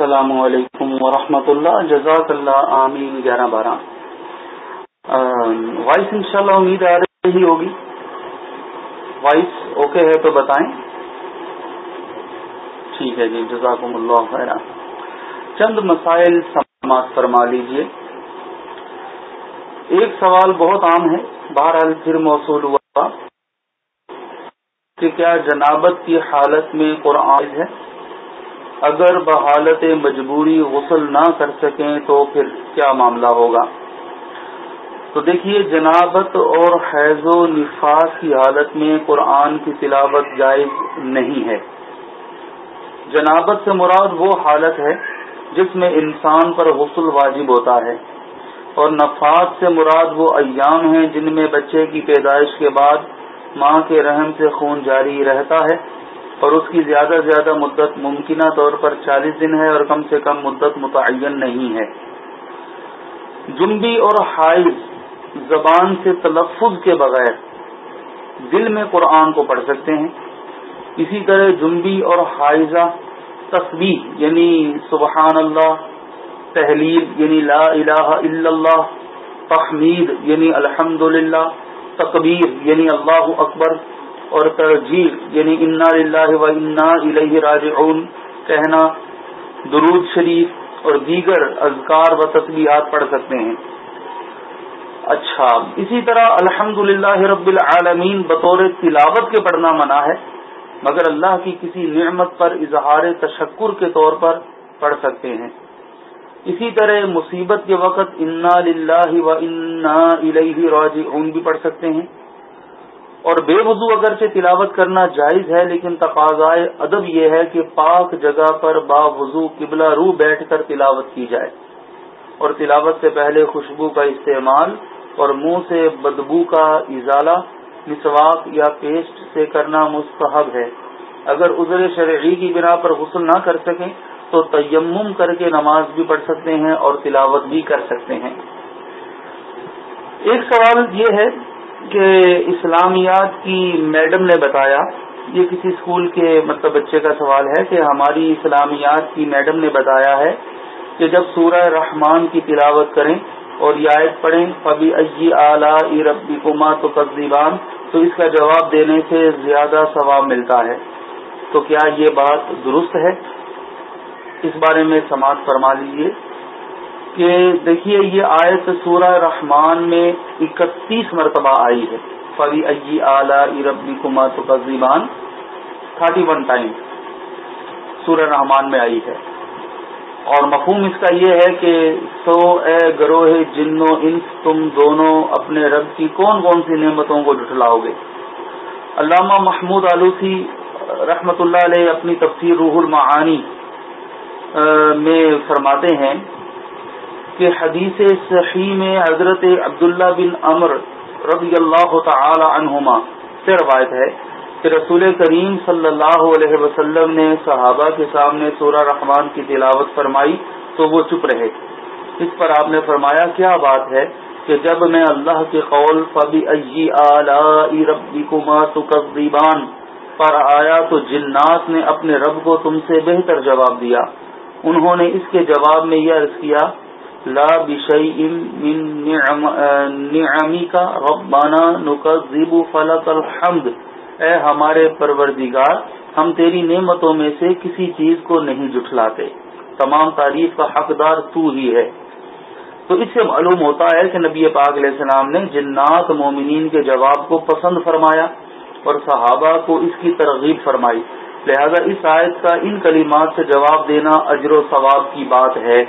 السلام علیکم ورحمۃ اللہ، جزاک اللہ، آمین، گیارہ بارہ۔ وائس انشاءاللہ امید آ رہی ہوگی۔ وائس اوکے ہے تو بتائیں۔ ٹھیک ہے جی جزاکم اللہ خیر چند مسائل سماعت فرما لیجیے۔ ایک سوال بہت عام ہے، بہرحال پھر موصول ہوا کہ کیا جنابت کی حالت میں قرآن ہے؟ اگر بحالت مجبوری غسل نہ کر سکیں تو پھر کیا معاملہ ہوگا؟ تو دیکھیے، جنابت اور حیض و نفاس کی حالت میں قرآن کی تلاوت جائز نہیں ہے۔ جنابت سے مراد وہ حالت ہے جس میں انسان پر غسل واجب ہوتا ہے۔ اور نفاس سے مراد وہ ایام ہیں جن میں بچے کی پیدائش کے بعد ماں کے رحم سے خون جاری رہتا ہے۔ اور اس کی زیادہ سے زیادہ مدت ممکنہ طور پر چالیس دن ہے اور کم سے کم مدت متعین نہیں ہے۔ جنبی اور حائض زبان سے تلفظ کے بغیر دل میں قرآن کو پڑھ سکتے ہیں۔ اسی طرح جنبی اور حائضہ تصویر یعنی سبحان اللہ، تحلیل یعنی لا الہ الا اللہ، تحمید یعنی الحمد للہ تقبیر یعنی اللہ اکبر اور ترجیح یعنی انا اللہ و انا الہ راجعون، کہنا درود شریف اور دیگر اذکار و تصویرات پڑھ سکتے ہیں۔ اچھا اسی طرح الحمد رب العالمین بطور تلاوت کے پڑھنا منع ہے، مگر اللہ کی کسی نعمت پر اظہار تشکر کے طور پر پڑھ سکتے ہیں۔ اسی طرح مصیبت کے وقت انا للہ و انا الہ راجعون بھی پڑھ سکتے ہیں۔ اور بے وضو اگرچہ تلاوت کرنا جائز ہے، لیکن تقاضائے ادب یہ ہے کہ پاک جگہ پر با وضو قبلہ رو بیٹھ کر تلاوت کی جائے۔ اور تلاوت سے پہلے خوشبو کا استعمال اور منہ سے بدبو کا ازالہ، مسواک یا پیسٹ سے کرنا مستحب ہے۔ اگر عذر شرعی کی بنا پر غسل نہ کر سکیں، تو تیمم کر کے نماز بھی پڑھ سکتے ہیں اور تلاوت بھی کر سکتے ہیں۔ ایک سوال یہ ہے کہ اسلامیات کی میڈم نے بتایا، یہ کسی اسکول کے مطلب بچے کا سوال ہے کہ ہماری اسلامیات کی میڈم نے بتایا ہے کہ جب سورہ رحمان کی تلاوت کریں اور یہ آیت پڑھیں ابھی اجی اعلی ربی کما تو تقریبان تو اس کا جواب دینے سے زیادہ ثواب ملتا ہے۔ تو کیا یہ بات درست ہے؟ اس بارے میں سماعت فرما لیجیے کہ دیکھیے یہ آیت سورہ رحمان میں اکتیس مرتبہ آئی ہے۔ فری اجی اعلی ربی کما تو تقریبان تھرٹی ون ٹائم سورہ رحمان میں آئی ہے۔ اور مفہوم اس کا یہ ہے کہ سو اے گروہ جنو انس تم دونوں اپنے رب کی کون کون سی نعمتوں کو جٹلاؤ گے؟ علامہ محمود آلوسی رحمت اللہ علیہ اپنی تفسیر روح المعانی میں فرماتے ہیں کہ حدیث صحیح میں حضرت عبداللہ بن امر رضی اللہ تعالی عنہما سے روایت ہے کہ رسول کریم صلی اللہ علیہ وسلم نے صحابہ کے سامنے سورہ رحمان کی تلاوت فرمائی تو وہ چپ رہے۔ اس پر آپ نے فرمایا، کیا بات ہے کہ جب میں اللہ کے قول فبی اجی اعلی ربی کما پر آیا تو جنات نے اپنے رب کو تم سے بہتر جواب دیا۔ انہوں نے اس کے جواب میں یہ عرض کیا لا بشئی نعمی کا ربانہ نقیب فلط الحمد۔ اے ہمارے پروردگار، ہم تیری نعمتوں میں سے کسی چیز کو نہیں جٹلاتے تمام تعریف کا حقدار تو ہی ہے۔ تو اس سے معلوم ہوتا ہے کہ نبی پاک علیہ السلام نے جنات مومنین کے جواب کو پسند فرمایا اور صحابہ کو اس کی ترغیب فرمائی۔ لہذا اس آیت کا ان کلمات سے جواب دینا اجر و ثواب کی بات ہے۔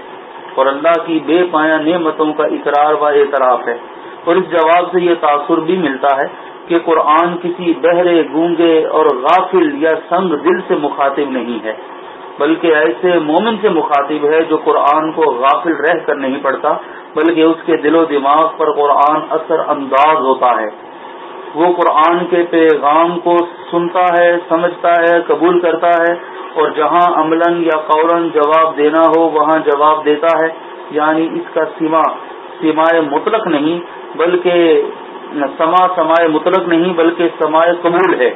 اور اللہ کی بے پایا نعمتوں کا اقرار و اعتراف ہے۔ اور اس جواب سے یہ تاثر بھی ملتا ہے کہ قرآن کسی بہرے، گونگے اور غافل یا سنگ دل سے مخاطب نہیں ہے، بلکہ ایسے مومن سے مخاطب ہے جو قرآن کو غافل رہ کر نہیں پڑتا بلکہ اس کے دل و دماغ پر قرآن اثر انداز ہوتا ہے۔ وہ قرآن کے پیغام کو سنتا ہے، سمجھتا ہے، قبول کرتا ہے اور جہاں عملاً یا قوراً جواب دینا ہو، وہاں جواب دیتا ہے۔ یعنی اس کا سیما، سیمائے مطلق نہیں، بلکہ سما سمائے مطلق نہیں، بلکہ سمائے قبول ہے۔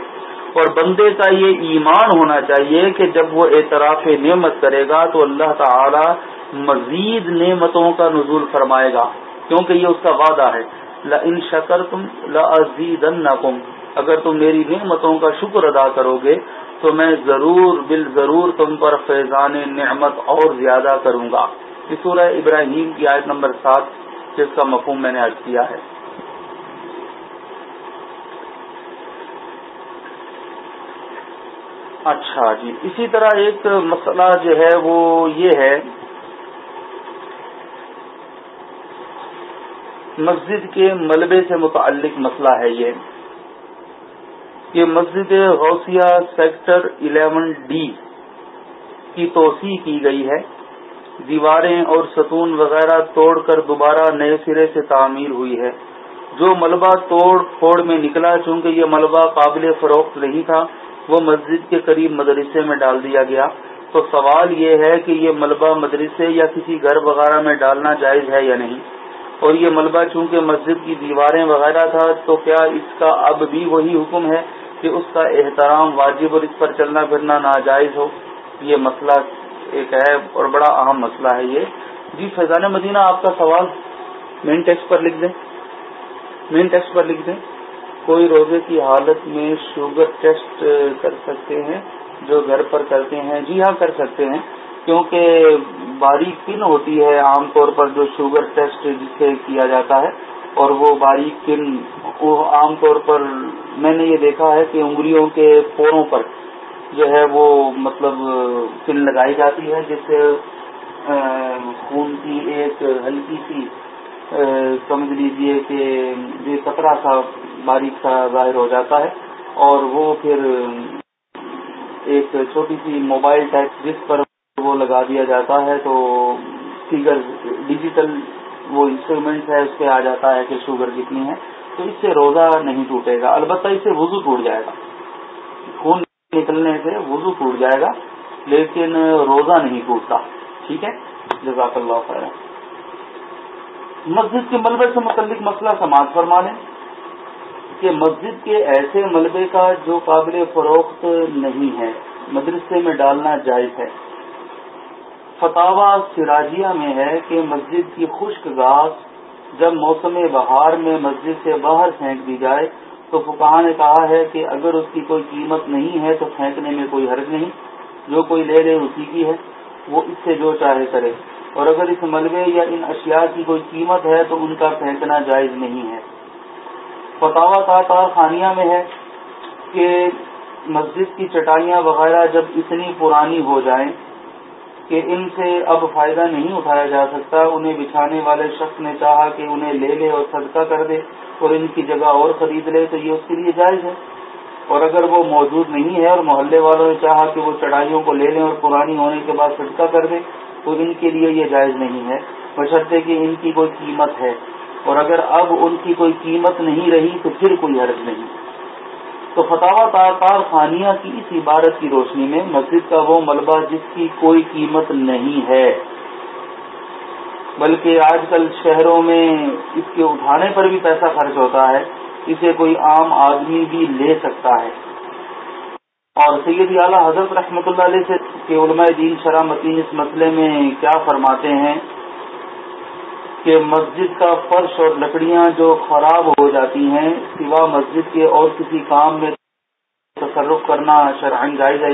اور بندے کا یہ ایمان ہونا چاہیے کہ جب وہ اعتراف نعمت کرے گا تو اللہ تعالی مزید نعمتوں کا نزول فرمائے گا، کیونکہ یہ اس کا وعدہ ہے۔ ان شکر تم لزید اگر تم میری نعمتوں کا شکر ادا کرو گے تو میں ضرور بال ضرور تم پر فیضان نعمت اور زیادہ کروں گا۔ سورہ ابراہیم کی آیت نمبر سات، جس کا مفہوم میں نے عرض کیا ہے۔ اچھا جی اسی طرح ایک مسئلہ جو ہے وہ یہ ہے مسجد کے ملبے سے متعلق مسئلہ ہے یہ۔ کہ مسجد غوثیہ سیکٹر الیون ڈی کی توسیع کی گئی ہے۔ دیواریں اور ستون وغیرہ توڑ کر دوبارہ نئے سرے سے تعمیر ہوئی ہے۔ جو ملبہ توڑ پھوڑ میں نکلا، چونکہ یہ ملبہ قابل فروخت نہیں تھا، وہ مسجد کے قریب مدرسے میں ڈال دیا گیا۔ تو سوال یہ ہے کہ یہ ملبہ مدرسے یا کسی گھر وغیرہ میں ڈالنا جائز ہے یا نہیں؟ اور یہ ملبہ چونکہ مسجد کی دیواریں وغیرہ تھا، تو کیا اس کا اب بھی وہی حکم ہے کہ اس کا احترام واجب اور اس پر چلنا پھرنا ناجائز ہو؟ یہ مسئلہ ایک ہے اور بڑا اہم مسئلہ ہے یہ۔ جی فیضان مدینہ، آپ کا سوال مین ٹیکسٹ پر لکھ دیں۔ مین ٹیکسٹ پر لکھ دیں۔ کوئی روزے کی حالت میں شوگر ٹیسٹ کر سکتے ہیں، جو گھر پر کرتے ہیں۔ جی ہاں کر سکتے ہیں۔ کیونکہ باریک پن ہوتی ہے عام طور پر جو شوگر ٹیسٹ جسے کیا جاتا ہے، اور وہ باریک پن وہ عام طور پر میں نے یہ دیکھا ہے کہ انگلیوں کے پوروں پر جو ہے وہ مطلب پن لگائی جاتی ہے، جس سے خون کی ایک ہلکی سی سمجھ لیجیے کہ یہ کترا سا باریک سا ظاہر ہو جاتا ہے، اور وہ پھر ایک چھوٹی سی موبائل ٹیکس جس پر وہ لگا دیا جاتا ہے تو فیگر ڈیجیٹل وہ انسٹرومینٹ ہے، اس پہ آ جاتا ہے کہ شوگر کتنی ہے۔ تو اس سے روزہ نہیں ٹوٹے گا، البتہ اس سے وضو ٹوٹ جائے گا۔ خون نکلنے سے وضو ٹوٹ جائے گا، لیکن روزہ نہیں ٹوٹتا۔ ٹھیک ہے؟ جزاک اللہ خیر مسجد کے ملبے سے متعلق مسئلہ سماج فرما لیں۔ کہ مسجد کے ایسے ملبے کا جو قابل فروخت نہیں ہے، مدرسے میں ڈالنا جائز ہے۔ فتح سراجیہ میں ہے کہ مسجد کی خشک گاس جب موسم بہار میں مسجد سے باہر پھینک دی جائے، تو فکا نے کہا ہے کہ اگر اس کی کوئی قیمت نہیں ہے تو پھینکنے میں کوئی حرج نہیں، جو کوئی لے لے اسی کی ہے، وہ اس سے جو چاہے کرے۔ اور اگر اس ملبے یا ان اشیاء کی کوئی قیمت ہے تو ان کا پھینکنا جائز نہیں ہے۔ فتوا تار خانیہ میں ہے کہ مسجد کی چٹائیاں وغیرہ جب اتنی پرانی ہو جائیں کہ ان سے اب فائدہ نہیں اٹھایا جا سکتا، انہیں بچھانے والے شخص نے چاہا کہ انہیں لے لے اور صدقہ کر دے اور ان کی جگہ اور خرید لے، تو یہ اس کے لیے جائز ہے۔ اور اگر وہ موجود نہیں ہے اور محلے والوں نے چاہا کہ وہ چڑھائیوں کو لے لیں اور پرانی ہونے کے بعد صدقہ کر دے، تو ان کے لیے یہ جائز نہیں ہے۔ بشرطے کہ ان کی کوئی قیمت ہے۔ اور اگر اب ان کی کوئی قیمت نہیں رہی، تو پھر کوئی حرض نہیں۔ تو فتح تار خانیہ کی اس عبارت کی روشنی میں مسجد کا وہ ملبہ جس کی کوئی قیمت نہیں ہے۔ بلکہ آج کل شہروں میں اس کے اٹھانے پر بھی پیسہ خرچ ہوتا ہے۔ اسے کوئی عام آدمی بھی لے سکتا ہے۔ اور سید اعلیٰ حضرت رحمۃ اللہ علیہ سے کہ علماء دین شرح متین اس مسئلے میں کیا فرماتے ہیں؟ کہ مسجد کا فرش اور لکڑیاں جو خراب ہو جاتی ہیں، سوا مسجد کے اور کسی کام میں تصرف کرنا شرحن جائز ہے۔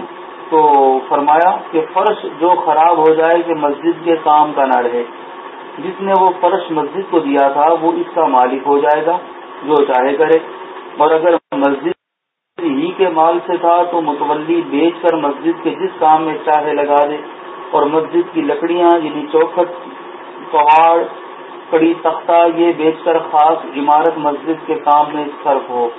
تو فرمایا کہ فرش جو خراب ہو جائے کہ مسجد کے کام کا نہ رہے جس نے وہ فرش مسجد کو دیا تھا، وہ اس کا مالک ہو جائے گا، جو چاہے کرے۔ اور اگر مسجد ہی کے مال سے تھا، تو متولی بیچ کر مسجد کے جس کام میں چاہے لگا دے۔ اور مسجد کی لکڑیاں یعنی چوکھٹ، پہاڑ کڑی تختہ یہ بیچ کر خاص عمارت مسجد کے کام میں صرف ہو۔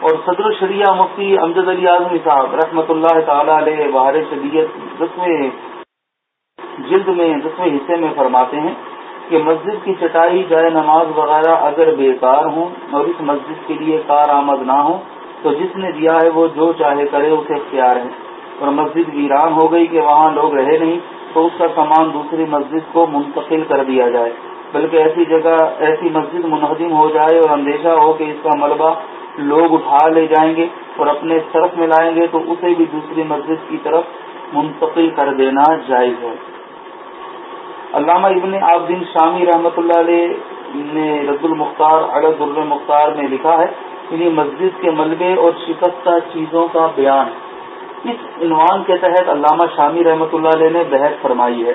اور صدر الشریعہ مفتی امجد علی اعظمی صاحب رحمۃ اللہ تعالی علیہ بہار شریعت دسویں جلد میں دسویں حصے میں فرماتے ہیں کہ مسجد کی چٹائی، جائے نماز وغیرہ اگر بیکار ہوں اور اس مسجد کے لیے کارآمد نہ ہوں تو جس نے دیا ہے وہ جو چاہے کرے، اسے اختیار ہے۔ اور مسجد ویران ہو گئی کہ وہاں لوگ رہے نہیں، تو اس کا سامان دوسری مسجد کو منتقل کر دیا جائے۔ بلکہ ایسی جگہ، ایسی مسجد منہدم ہو جائے اور اندیشہ ہو کہ اس کا ملبہ لوگ اٹھا لے جائیں گے اور اپنے طرف میں لائیں گے تو اسے بھی دوسری مسجد کی طرف منتقل کر دینا جائز ہے۔ علامہ ابن عابدین شامی رحمۃ اللہ علیہ نے رد المختار اڑد مختار میں لکھا ہے انہیں مسجد کے ملبے اور شکستہ چیزوں کا بیان۔ اس عنوان کے تحت علامہ شامی رحمۃ اللہ علیہ نے بحث فرمائی ہے۔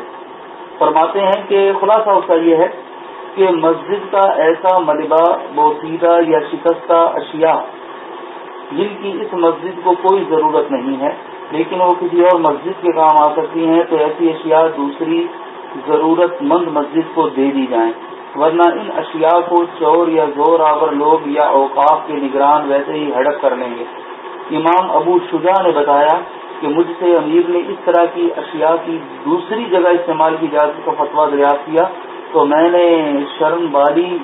فرماتے ہیں کہ خلاصہ اس کا یہ ہے کہ مسجد کا ایسا ملبہ، بوسیدہ یا شکستہ اشیاء، جن کی اس مسجد کو کوئی ضرورت نہیں ہے، لیکن وہ کسی اور مسجد کے کام آ سکتی ہیں، تو ایسی اشیاء دوسری ضرورت مند مسجد کو دے دی جائیں۔ ورنہ ان اشیاء کو چور یا زور آور لوگ یا اوقاف کے نگران ویسے ہی ہڑپ کر لیں گے۔ امام ابو شجا نے بتایا کہ مجھ سے امیر نے اس طرح کی اشیاء کی دوسری جگہ استعمال کی اجازت کا فتویٰ دریافت کیا۔ تو میں نے شرم والی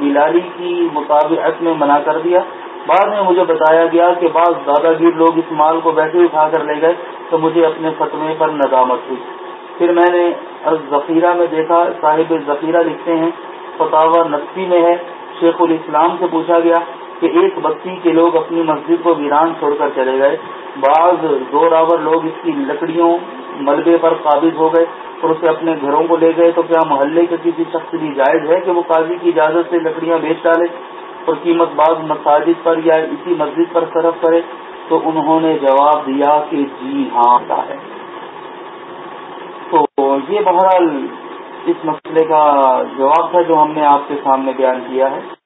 بلالی کی مطابقت میں منع کر دیا۔ بعد میں مجھے بتایا گیا کہ بعض دادا گیر لوگ اس مال کو بیٹھے اٹھا کر لے گئے تو مجھے اپنے فتوے پر ندامت ہوئی۔ پھر میں نے ذخیرہ میں دیکھا، صاحب ذخیرہ لکھتے ہیں فتح نقصی میں ہے۔ شیخ الاسلام سے پوچھا گیا کہ ایک بستی کے لوگ اپنی مسجد کو ویران چھوڑ کر چلے گئے۔ بعض زور آور لوگ اس کی لکڑیوں، ملبے پر قابض ہو گئے۔ اور اسے اپنے گھروں کو لے گئے تو کیا محلے کے کسی شخص کی جائز ہے کہ وہ قاضی کی اجازت سے لکڑیاں بیچ ڈالے اور قیمت بعض مساجد پر یا اسی مسجد پر صرف کرے؟ تو انہوں نے جواب دیا کہ جی ہاں ہے۔ تو یہ بہرحال اس مسئلے کا جواب تھا جو ہم نے آپ کے سامنے بیان کیا ہے۔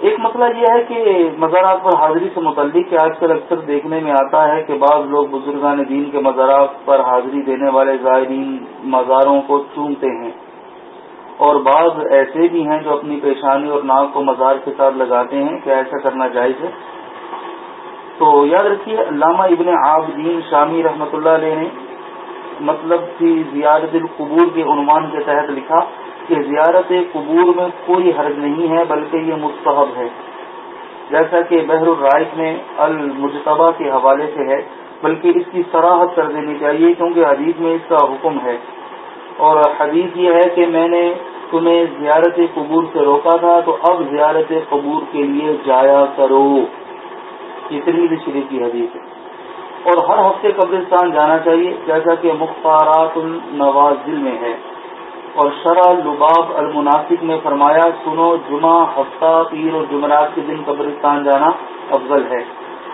ایک مسئلہ یہ ہے کہ مزارات پر حاضری سے متعلق کہ آج کل اکثر دیکھنے میں آتا ہے کہ بعض لوگ بزرگان دین کے مزارات پر حاضری دینے والے زائرین مزاروں کو چومتے ہیں اور بعض ایسے بھی ہیں جو اپنی پیشانی اور ناک کو مزار کے ساتھ لگاتے ہیں کہ ایسا کرنا جائز ہے۔ تو یاد رکھیے، علامہ ابن عابدین شامی رحمۃ اللہ علیہ نے مطلب کی زیارت القبور کے عنوان کے تحت لکھا کہ زیارت قبور میں کوئی حرج نہیں ہے، بلکہ یہ مستحب ہے۔ جیسا کہ بحر الرائق میں المجتبہ کے حوالے سے ہے، بلکہ اس کی سراہد کر دینی چاہیے، کیونکہ حدیث میں اس کا حکم ہے۔ اور حدیث یہ ہے کہ میں نے تمہیں زیارت قبور سے روکا تھا، تو اب زیارت قبور کے لیے جایا کرو۔ اتنی بھی شریف کی حدیث ہے۔ اور ہر ہفتے قبرستان جانا چاہیے، جیسا کہ مختارات النوازل میں ہے۔ اور شرح لباب المناسب میں فرمایا، سنو جمعہ، ہفتہ پیر اور جمعرات کے دن قبرستان جانا افضل ہے۔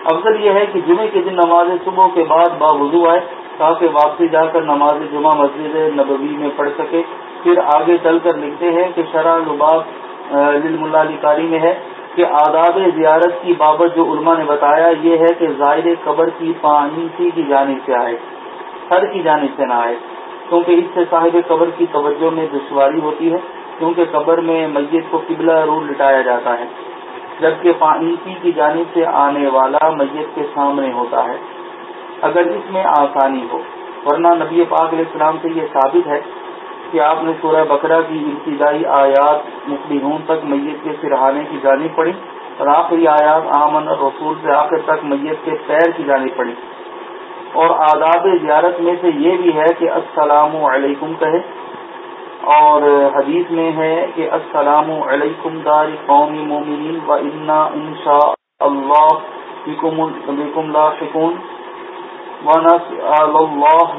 افضل یہ ہے کہ جمعے کے دن نماز صبح کے بعد باوضو آئے، تاکہ واپسی جا کر نماز جمعہ مسجد نبوی میں پڑھ سکے۔ پھر آگے چل کر لکھتے ہیں کہ شرح لباب علی کاری میں ہے کہ آداب زیارت کی بابت جو علماء نے بتایا، یہ ہے کہ زائر قبر کی پانی کی جانب سے آئے، سر کی جانب سے نہ آئے۔ کیونکہ اس سے صاحب قبر کی توجہ میں دشواری ہوتی ہے، کیونکہ قبر میں میت کو قبلہ رول لٹایا جاتا ہے، جبکہ پانیتی کی جانب سے آنے والا میت کے سامنے ہوتا ہے۔ اگر اس میں آسانی ہو، ورنہ نبی پاک علیہ السلام سے یہ ثابت ہے کہ آپ نے سورہ بکرا کی ابتدائی آیات مخلحون تک میت کے سرہانے کی جانب پڑی اور آخری آیات آمن رسول سے آخر تک میت کے پیر کی جانب پڑی اور آداب زیارت میں سے یہ بھی ہے کہ السلام علیکم کہے۔ اور حدیث میں ہے کہ السلام علیکم دار قومی مومنین و انا انشاء اللہ بکم اللہ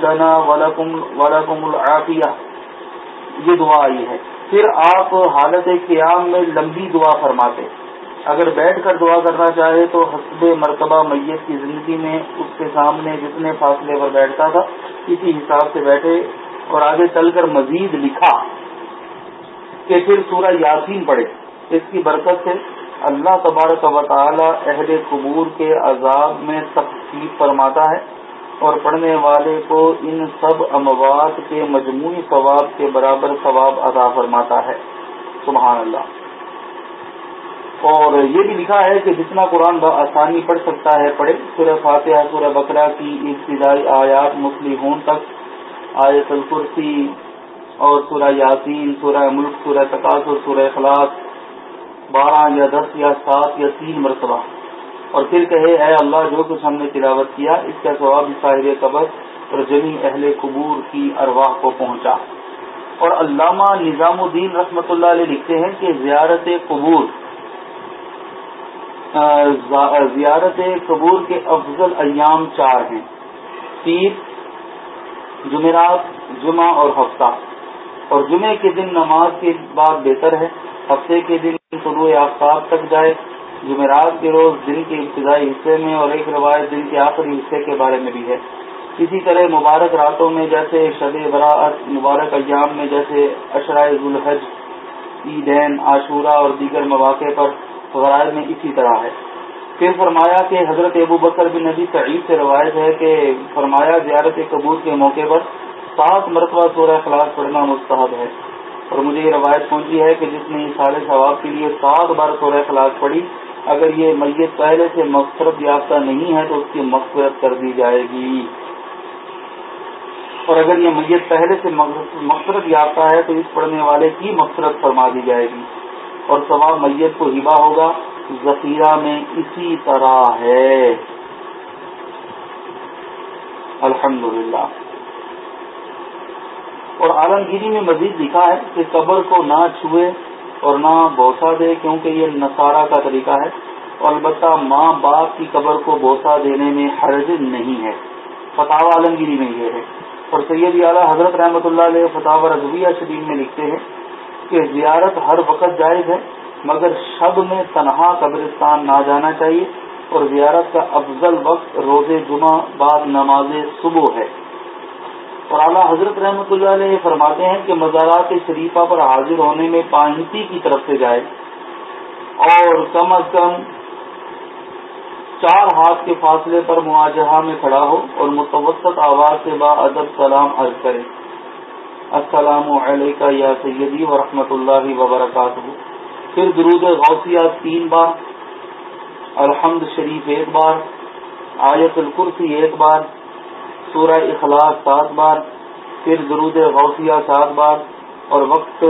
لنا ولکم ولکم العافیہ۔ یہ دعا آئی ہے۔ پھر آپ حالت قیام میں لمبی دعا فرماتے۔ اگر بیٹھ کر دعا کرنا چاہے تو حسب مرتبہ میت کی زندگی میں اس کے سامنے جتنے فاصلے پر بیٹھتا تھا، اسی حساب سے بیٹھے اور آگے چل کر مزید لکھا کہ پھر سورہ یاسین پڑھے۔ اس کی برکت سے اللہ تبارک و تعالی عہد قبور کے عذاب میں تخصیص فرماتا ہے اور پڑھنے والے کو ان سب اموات کے مجموعی ثواب کے برابر ثواب ادا فرماتا ہے۔ سبحان اللہ۔ اور یہ بھی لکھا ہے کہ جتنا قرآن آسانی پڑھ سکتا ہے، پڑھے۔ سورہ فاتحہ، سورہ بکرا کی ابتدائی آیات مسلم تک، آیت الکرسی اور سورہ یاسین، سورہ ملک، سورہ تقاصر سورہ اخلاق بارہ یا دس یا سات یا تین مرتبہ۔ اور پھر کہے، اے اللہ، جو کچھ ہم نے تلاوت کیا، اس کا ثواب صاحب قبر اور جمی اہل قبور کی ارواح کو پہنچا۔ اور علامہ نظام الدین رحمۃ اللہ علیہ لکھتے ہیں کہ زیارت قبور زیارت قبور کے افضل ایام چار ہیں۔ پیر جمعرات، جمعہ اور ہفتہ۔ اور جمعے کے دن نماز کے بعد بہتر ہے۔ ہفتے کے دن طلوع آفتاب تک جائے۔ جمعرات کے روز دن کے ابتدائی حصے میں اور ایک روایت دن کے آخری حصے کے بارے میں بھی ہے۔ اسی طرح مبارک راتوں میں جیسے شب براعت، مبارک ایام میں جیسے اشرائے الحج عیدین، عاشورہ اور دیگر مواقع پر غرائب میں اسی طرح ہے۔ پھر فرمایا کہ حضرت ابو بکر بن نبی سعید سے روایت ہے کہ فرمایا زیارت قبور کے موقع پر سات مرتبہ سورہ خلاص پڑھنا مستحب ہے۔ اور مجھے یہ روایت پہنچی ہے کہ جس نے سال ثواب کے لیے سات بار سورہ خلاص پڑھی، اگر یہ میت پہلے سے مقصرت یافتہ نہیں ہے تو اس کی مغفرت کر دی جائے گی۔ اور اگر یہ میت پہلے سے مقصرت یافتہ ہے تو اس پڑھنے والے کی مقصرت فرما دی جائے گی۔ اور ثواب میت کو ہبا ہوگا، ذخیرہ میں اسی طرح ہے۔ الحمد للہ اور عالمگیری میں مزید لکھا ہے کہ قبر کو نہ چھوئے اور نہ بوسا دے، کیونکہ یہ نصارہ کا طریقہ ہے۔ اور البتہ ماں باپ کی قبر کو بوسا دینے میں حرج نہیں ہے۔ فتح عالمگیری میں یہ ہے۔ اور سید اعلیٰ حضرت رحمۃ اللہ علیہ فتح رضویہ شریف میں لکھتے ہیں کہ زیارت ہر وقت جائز ہے، مگر شب میں تنہا قبرستان نہ جانا چاہیے اور زیارت کا افضل وقت روز جمعہ بعد نماز صبح ہے۔ اور اعلیٰ حضرت رحمۃ اللہ علیہ فرماتے ہیں کہ مزارات شریفہ پر حاضر ہونے میں پانتی کی طرف سے جائے اور کم از کم چار ہاتھ کے فاصلے پر مواجہہ میں کھڑا ہو اور متوسط آواز سے با ادب سلام عرض کرے۔ السلام علیکہ یا سیدی و رحمۃ اللہ وبرکاتہ۔ پھر درود غوثیہ تین بار، الحمد شریف ایک بار، آیت الکرسی ایک بار، سورہ اخلاص سات بار، پھر درود غوثیہ سات بار، اور وقت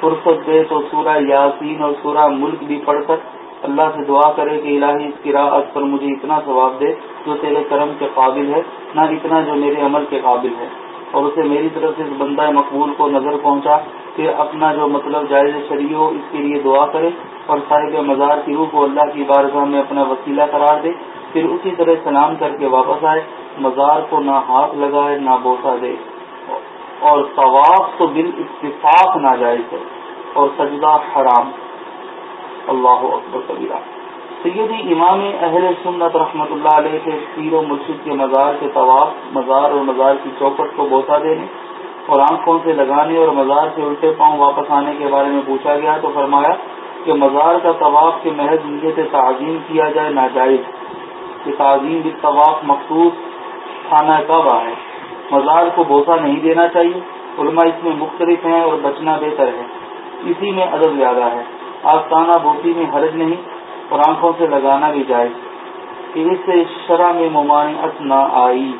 فرصت دے تو سورہ یاسین اور سورہ ملک بھی پڑھ کر اللہ سے دعا کرے کہ الہی اس کی راحت پر مجھے اتنا ثواب دے جو تیرے کرم کے قابل ہے، نہ اتنا جو میرے عمل کے قابل ہے۔ اور اسے میری طرف سے اس بندہ مقبول کو نظر پہنچا کہ اپنا جو مطلب جائز شریع ہو، اس کے لیے دعا کرے اور صاحب مزار کی روح کو اللہ کی بارگاہ میں اپنا وسیلہ قرار دے، پھر اسی طرح سلام کر کے واپس آئے۔ مزار کو نہ ہاتھ لگائے، نہ بوسا دے۔ اور طواف تو بال اتفاق نہ جائز ہے اور سجدہ حرام۔ اللہ اکبر کبیرہ۔ سیدی امام اہل سنت رحمۃ اللہ علیہ کے پیر و مرشد کے مزار کے طواف، مزار اور مزار کی چوکٹ کو بوسا دینے اور آنکھوں سے لگانے اور مزار سے الٹے پاؤں واپس آنے کے بارے میں پوچھا گیا تو فرمایا کہ مزار کا طواف کے محض نیت سے تعظیم کیا جائے ناجائز، کہ تعظیم بھی طواف مخصوص خانہ کعبہ ہے۔ مزار کو بوسا نہیں دینا چاہیے۔ علماء اس میں مختلف ہیں اور بچنا بہتر ہے۔ اسی میں ادب زیادہ ہے۔ آستانہ بوسی میں حرج نہیں۔ اور آنکھوں سے لگانا بھی جائے کہ اس سے شرح میں ممانعت نہ آئی۔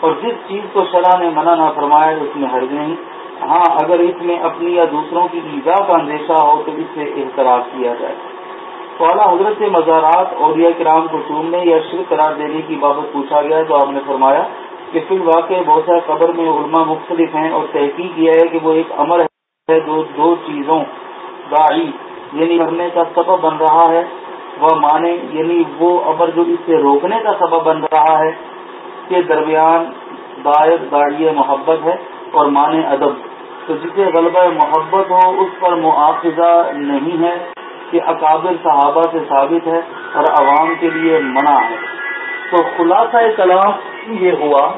اور جس چیز کو شرح نے منع نہ فرمایا اس میں حرج نہیں۔ ہاں اگر اس میں اپنی یا دوسروں کی ایزا کا اندیشہ ہو تو اس سے احتراف کیا جائے۔ تو اعلیٰ حضرت سے مزارات اور کرام کو چوننے یا شرک قرار دینے کی بابت پوچھا گیا تو آپ نے فرمایا کہ فی الواقع بہت سا قبر میں علماء مختلف ہیں اور تحقیق یہ ہے کہ وہ ایک امر ہے جو دو چیزوں داعی یعنی کرنے کا سبب بن رہا ہے۔ وہ مانے یعنی وہ امر جو اس سے روکنے کا سبب بن رہا ہے کے درمیان دائر داڑی محبت ہے اور مانے ادب۔ تو جسے غلبہ محبت ہو، اس پر مواخذہ نہیں ہے کہ اکابر صحابہ سے ثابت ہے اور عوام کے لیے منع ہے۔ تو خلاصہ کلام یہ ہوا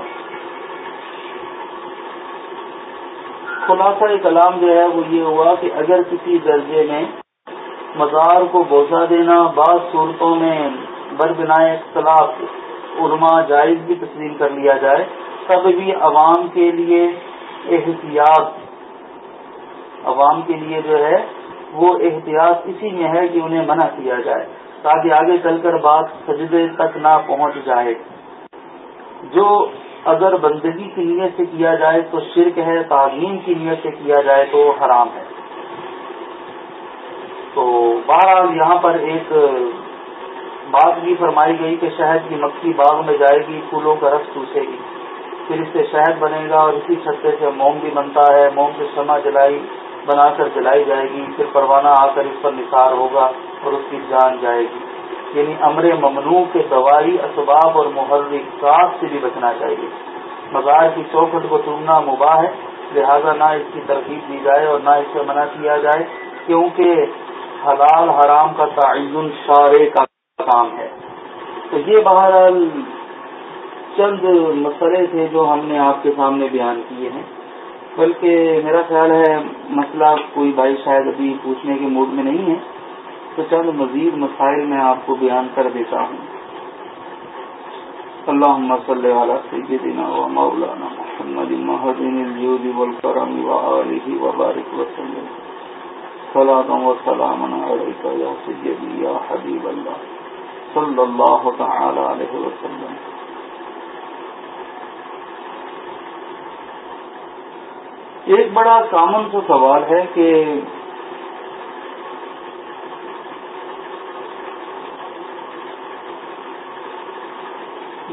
خلاصہ کلام جو ہے وہ یہ ہوا کہ اگر کسی درجے میں مزار کو بوسا دینا، بعض صورتوں میں بربنا اختلاف، علماء جائز بھی تسلیم کر لیا جائے، تب بھی عوام کے لیے احتیاط، عوام کے لیے جو ہے وہ احتیاط اسی میں ہے کہ انہیں منع کیا جائے تاکہ آگے چل کر بات سجدے تک نہ پہنچ جائے۔ جو اگر بندگی کی نیت سے کیا جائے تو شرک ہے تعلیم کی نیت سے کیا جائے تو حرام ہے۔ تو بہرحال یہاں پر ایک بات بھی فرمائی گئی کہ شہد کی مکھی باغ میں جائے گی، پھولوں کا رس چوسے گی۔ پھر اس سے شہد بنے گا اور اسی چھتے سے موم بھی بنتا ہے، موم سے شمع جلائی، بنا کر جلائی جائے گی۔ پھر پروانہ آ کر اس پر نثار ہوگا اور اس کی جان جائے گی۔ یعنی امر ممنوع کے دوائی اسباب اور محرکات سے بھی بچنا چاہیے۔ مزار کی چوکھٹ کو چومنا مباح ہے، لہذا نہ اس کی ترغیب دی جائے اور نہ اس سے منع کیا جائے، کیونکہ حلال حرام کا تعین شارے کا کام ہے۔ تو یہ بہرحال چند مسئلے تھے جو ہم نے آپ کے سامنے بیان کیے ہیں۔ بلکہ میرا خیال ہے مسئلہ کوئی بھائی شاید ابھی پوچھنے کے موڈ میں نہیں ہے۔ تو چند مزید مسائل میں آپ کو بیان کر دیتا ہوں۔ اللهم صل على سيدنا ومولانا محمد مهدن الجود والكرم وآله وبارك وسلم۔ صلاة وسلاما عليك يا سيدي يا حبيب الله صلى الله تعالى عليه وسلم۔ ایک بڑا کامن سا سوال ہے کہ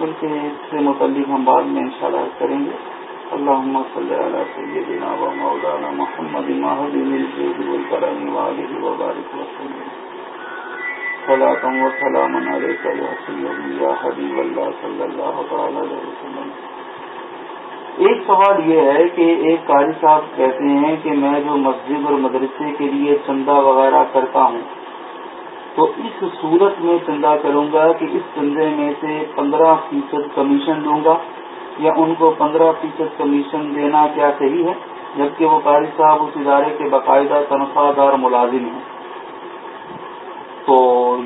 بلکہ اس سے متعلق ہم بعد میں انشاءاللہ کریں گے۔ اللهم صل على سيدنا ومولانا محمد مهد الجود والكرم وآله وبارك وسلم صلاة وسلاما عليك يا سيدي يا حبيب الله صلى الله تعالى عليه وسلم۔ ایک سوال یہ ہے کہ ایک قاری صاحب کہتے ہیں کہ میں جو مسجد اور مدرسے کے لیے چندہ وغیرہ کرتا ہوں تو اس صورت میں چندہ کروں گا کہ اس چندے میں سے پندرہ فیصد کمیشن لوں گا یا ان کو پندرہ فیصد کمیشن دینا کیا صحیح ہے، جبکہ وہ قاری صاحب اس ادارے کے باقاعدہ تنخواہ دار ملازم ہیں۔ تو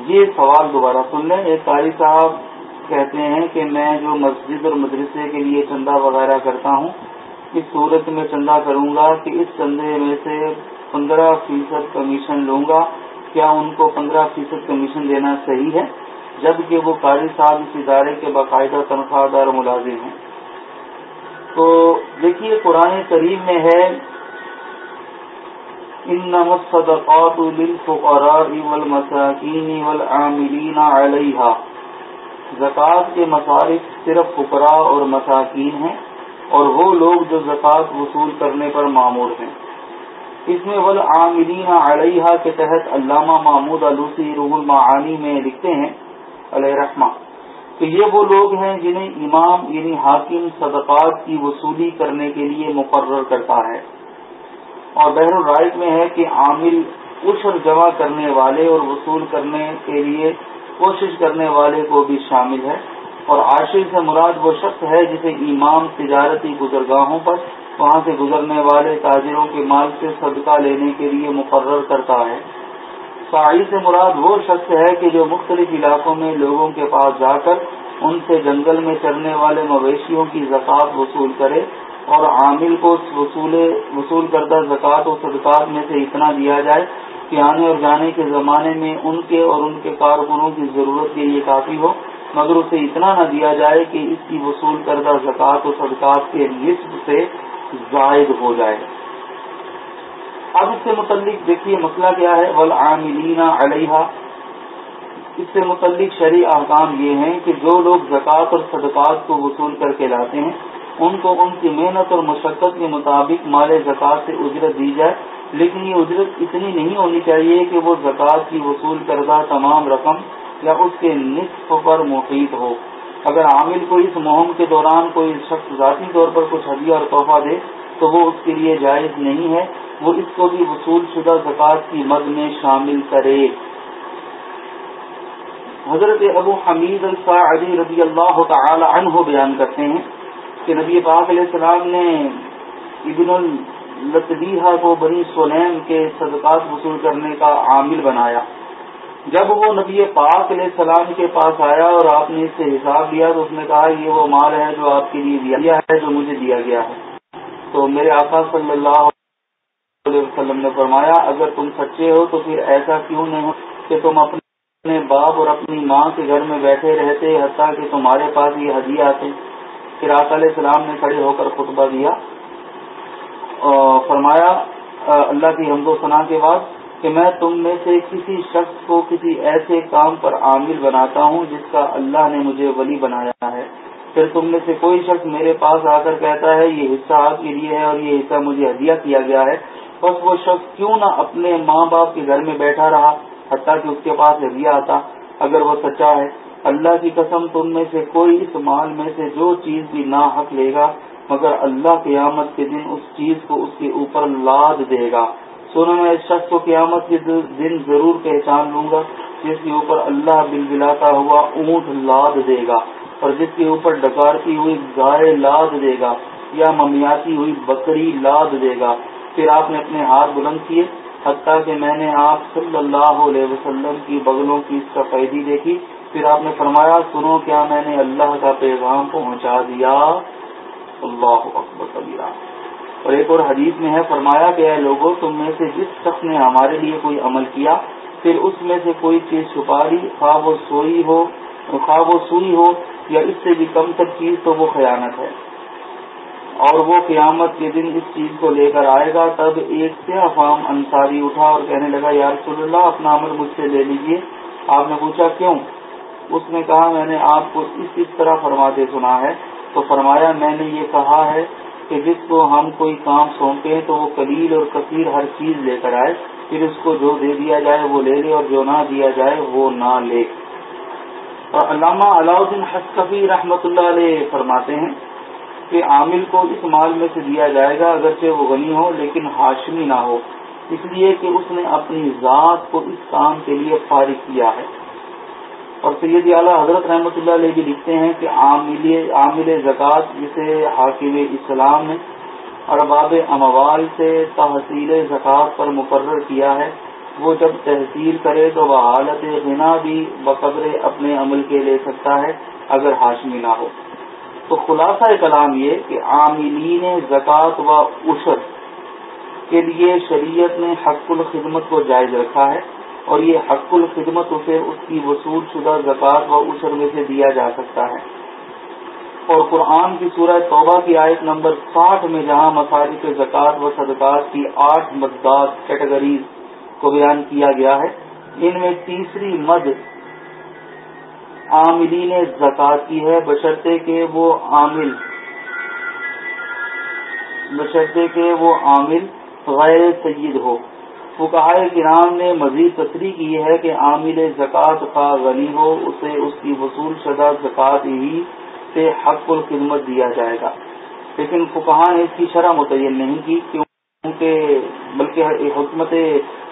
یہ سوال دوبارہ سن لیں۔ ایک قاری صاحب کہتے ہیں کہ میں جو مسجد اور مدرسے کے لیے چندہ وغیرہ کرتا ہوں، اس صورت میں چندہ کروں گا کہ اس چندے میں سے پندرہ فیصد کمیشن لوں گا کیا ان کو پندرہ فیصد کمیشن دینا صحیح ہے؟ جبکہ وہ قاری صاحب اس ادارے کے باقاعدہ تنخواہ دار ملازم ہیں۔ تو دیکھیے، قرآن کریم میں ہے ان نمصدقات والمساکین والعاملین علیہ زکوٰۃ کے مصارف صرف فقراء اور مساکین ہیں، اور وہ لوگ جو زکوٰۃ وصول کرنے پر معمور ہیں۔ اس میں ول عاملین علیہ کے تحت علامہ محمود علوسی روح المعانی میں لکھتے ہیں، علیہ رحمہ۔ کہ یہ وہ لوگ ہیں جنہیں امام یعنی حاکم صدقات کی وصولی کرنے کے لیے مقرر کرتا ہے۔ اور بحر الرائٹ میں ہے کہ عامل عشر جمع کرنے والے اور وصول کرنے کے لیے کوشش کرنے والے کو بھی شامل ہے۔ اور عاشر سے مراد وہ شخص ہے جسے امام تجارتی گزرگاہوں پر وہاں سے گزرنے والے تاجروں کے مال سے صدقہ لینے کے لیے مقرر کرتا ہے۔ ساحل سے مراد وہ شخص ہے کہ جو مختلف علاقوں میں لوگوں کے پاس جا کر ان سے جنگل میں چرنے والے مویشیوں کی زکوٰۃ وصول کرے اور عامل کو وصول وصول کردہ زکوٰۃ و صدقات میں سے اتنا دیا جائے کہ آنے اور جانے کے زمانے میں ان کے اور ان کے کارکنوں کی ضرورت کے لیے کافی ہو، مگر اسے اتنا نہ دیا جائے کہ اس کی وصول کردہ زکوٰۃ و صدقات کے نصف سے زائد ہو جائے۔ اب اس سے متعلق دیکھیے مسئلہ کیا ہے۔ ولعاملین علیہ اس سے متعلق شرع احکام یہ ہیں کہ جو لوگ زکوٰۃ اور صدقات کو وصول کر کے لاتے ہیں، ان کو ان کی محنت اور مشقت کے مطابق مال زکوٰۃ سے اجرت دی جائے۔ لیکن یہ اجرت اتنی نہیں ہونی چاہیے کہ وہ زکوٰۃ کی وصول کردہ تمام رقم یا اس کے نصف پر محیط ہو۔ اگر عامل کو اس مہم کے دوران کوئی شخص ذاتی طور پر کچھ ہدیہ اور تحفہ دے، تو وہ اس کے لیے جائز نہیں ہے۔ وہ اس کو بھی وصول شدہ زکوٰۃ کی مد میں شامل کرے۔ حضرت ابو حمید علی رضی اللہ تعالی عنہ بیان کرتے ہیں کہ نبی پاک علیہ السلام نے ابن الطبیحہ کو بنی سلیم کے صدقات وصول کرنے کا عامل بنایا۔ جب وہ نبی پاک علیہ السلام کے پاس آیا اور آپ نے اس سے حساب لیا تو اس نے کہا، یہ وہ مال ہے جو آپ کے لیے دیا ہے، جو مجھے دیا گیا ہے۔ تو میرے آقا صلی اللہ علیہ وسلم نے فرمایا، اگر تم سچے ہو تو پھر ایسا کیوں نہیں ہو کہ تم اپنے باپ اور اپنی ماں کے گھر میں بیٹھے رہتے، حتیٰ کہ تمہارے پاس یہ ہدیہ آتے۔ پھر آقا علیہ السلام نے کھڑے ہو کر خطبہ دیا فرمایا، اللہ کی حمد و ثنا کے بعد کہ میں تم میں سے کسی شخص کو کسی ایسے کام پر عامل بناتا ہوں جس کا اللہ نے مجھے ولی بنایا ہے۔ پھر تم میں سے کوئی شخص میرے پاس آ کر کہتا ہے، یہ حصہ آپ کے لیے ہے اور یہ حصہ مجھے ہدیہ کیا گیا ہے۔ بس وہ شخص کیوں نہ اپنے ماں باپ کے گھر میں بیٹھا رہا، حتیٰ کہ اس کے پاس ہدیہ آتا۔ اگر وہ سچا ہے، اللہ کی قسم تم میں سے کوئی اس مال میں سے جو چیز بھی نہ حق لے گا، مگر اللہ قیامت کے دن اس چیز کو اس کے اوپر لاد دے گا۔ سنو میں اس شخص کو قیامت کے دن ضرور پہچان لوں گا، جس کے اوپر اللہ بل بلاتا ہوا اونٹ لاد دے گا اور جس کے اوپر ڈکارتی ہوئی گائے لاد دے گا یا ممیاتی ہوئی بکری لاد دے گا۔ پھر آپ نے اپنے ہاتھ بلند کیے، حتیٰ کہ میں نے آپ صلی اللہ علیہ وسلم کی بغلوں کی سفیدی دیکھی۔ پھر آپ نے فرمایا، سنو کیا میں نے اللہ کا پیغام پہنچا دیا۔ اللہ اکبر کبیرہ۔ اور ایک اور حدیث میں ہے، فرمایا گیا لوگوں تم میں سے جس شخص نے ہمارے لیے کوئی عمل کیا، پھر اس میں سے کوئی چیز چھپا لی خواب و سوئی ہو، خواب و سوئی ہو یا اس سے بھی کم تر چیز تو وہ خیانت ہے۔ اور وہ قیامت کے دن اس چیز کو لے کر آئے گا۔ تب ایک سے افام انصاری اٹھا اور کہنے لگا، یا رسول اللہ، اپنا عمل مجھ سے لے لیجیے۔ آپ نے پوچھا، کیوں؟ اس نے کہا، میں نے آپ کو اس اس طرح فرماتے سنا ہے۔ تو فرمایا، میں نے یہ کہا ہے کہ جس کو ہم کوئی کام سونپیں تو وہ قلیل اور کثیر ہر چیز لے کر آئے، پھر اس کو جو دے دیا جائے وہ لے لے اور جو نہ دیا جائے وہ نہ لے۔ اور علامہ علاؤدین حسکفی رحمۃ اللہ علیہ فرماتے ہیں کہ عامل کو اس مال میں سے دیا جائے گا اگرچہ وہ غنی ہو لیکن ہاشمی نہ ہو، اس لیے کہ اس نے اپنی ذات کو اس کام کے لیے فارغ کیا ہے۔ اور سید اعلیٰ حضرت رحمۃ اللہ علیہ بھی لکھتے ہیں کہ عامل زکوٰۃ جسے حاکم اسلام نے ارباب اموال سے تحصیل زکوٰۃ پر مقرر کیا ہے، وہ جب تحصیل کرے تو وہ حالت بنا بھی بقدر اپنے عمل کے لے سکتا ہے اگر ہاشمی نہ ہو۔ تو خلاصہ کلام یہ کہ عاملین زکوٰۃ و عشر کے لیے شریعت نے حق الخدمت کو جائز رکھا ہے۔ اور یہ حق الخدمت اسے اس کی وصول شدہ زکوٰۃ و عشر میں سے دیا جا سکتا ہے۔ اور قرآن کی سورہ توبہ کی آیت نمبر ساٹھ میں جہاں مصارف زکوٰۃ و صدقات کی آٹھ مددات کیٹیگریز کو بیان کیا گیا ہے، ان میں تیسری مد عاملین زکوٰۃ کی ہے، بشرطے کہ وہ عامل، بشرطے کہ وہ عامل غیر سید ہو۔ فکائے کرام نے مزید تصریح کی ہے کہ عامل زکوٰۃ کا غنی ہو، اسے اس کی وصول شدہ زکوٰۃ ہی سے حق الخدمت دیا جائے گا۔ لیکن فکہ نے اس کی شرح متعین نہیں کی، کیونکہ بلکہ حکمت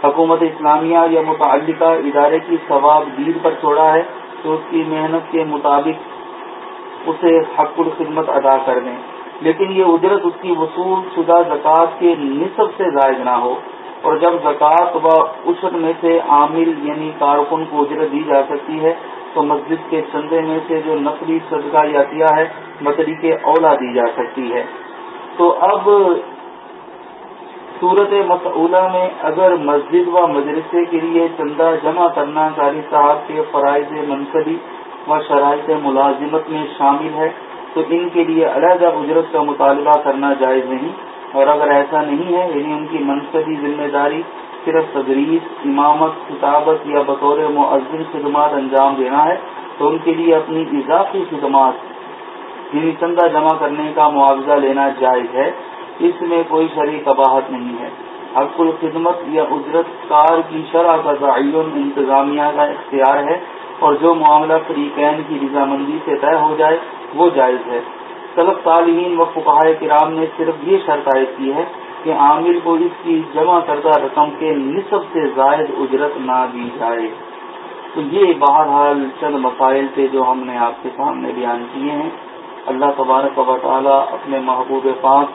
حکومت اسلامیہ یا متعلقہ ادارے کی ثواب دید پر چھوڑا ہے تو اس کی محنت کے مطابق اسے حق الخدمت ادا کر دیں۔ لیکن یہ اجرت اس کی وصول شدہ زکوٰۃ کے نصب سے زائد نہ ہو۔ اور جب زکوٰۃ و عشر میں سے عامل یعنی کارکن کو اجرت دی جا سکتی ہے، تو مسجد کے چندے میں سے جو نقلی صدقہ یا ہے متری کے اولا دی جا سکتی ہے۔ تو اب صورت مسئولہ میں اگر مسجد و مدرسے کے لیے چندہ جمع کرنا قاری صاحب کے فرائض منصبی و شرائط ملازمت میں شامل ہے، تو ان کے لیے علیحدہ اجرت کا مطالبہ کرنا جائز نہیں۔ اور اگر ایسا نہیں ہے یعنی ان کی منصبی ذمہ داری صرف تدریس، امامت کتابت یا بطور معذر خدمات انجام دینا ہے، تو ان کے لیے اپنی اضافی خدمات یعنی چندہ جمع کرنے کا معاوضہ لینا جائز ہے، اس میں کوئی شرح قباہت نہیں ہے۔ حق الخدمت یا اجرت کار کی شرح کا تعین انتظامیہ کا اختیار ہے، اور جو معاملہ فریقین کی رضامندی سے طے ہو جائے، وہ جائز ہے۔ طلب تعلیم و فقہ کرام نے صرف یہ شرط عائد کی ہے کہ عامل کو اس کی جمع کردہ رقم کے نصب سے زائد اجرت نہ دی جائے۔ تو یہ بہرحال چند مسائل تھے جو ہم نے آپ کے سامنے بیان کیے ہیں۔ اللہ تبارک و تعالیٰ اپنے محبوب پاک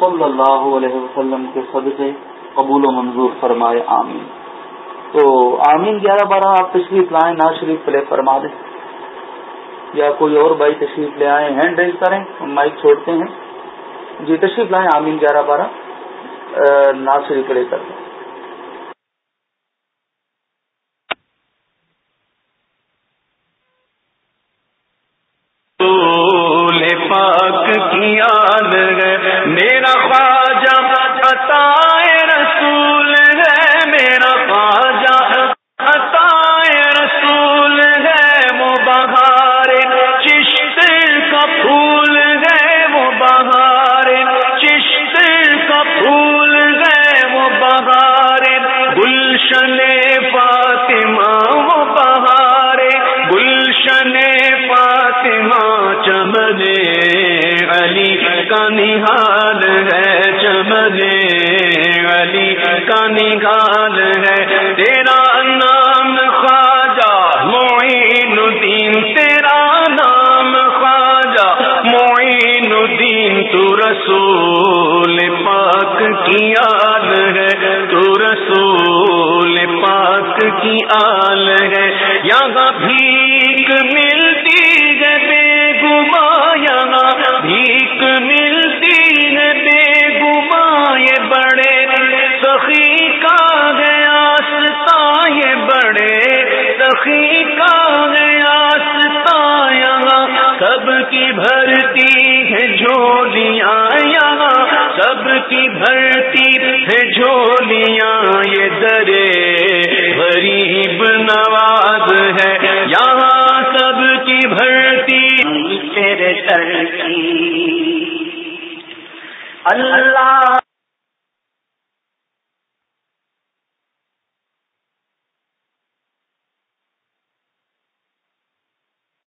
صلی اللہ علیہ وسلم کے صدقے قبول و منظور فرمائے، آمین۔ تو آمین گیارہ بارہ آپ تشریف لائیں نا شریف پلے فرما دیں۔ یا کوئی اور بھائی تشریف لے آئے ہینڈ ریز کریں، مائک چھوڑتے ہیں۔ جی تشریف لائیں، آمین، گیارہ بارہ ناصری شریف پلے کر دیں۔ کا ہے۔ تیرا نام خواجہ معین الدین، تیرا نام خواجہ معین الدین۔ تو رسول پاک کی آل ہے، تو رسول پاک کی آل ہے۔ یہاں بھی بھرتی ہے جھولیاں یہاں سب کی بھرتی ہے جھولیاں۔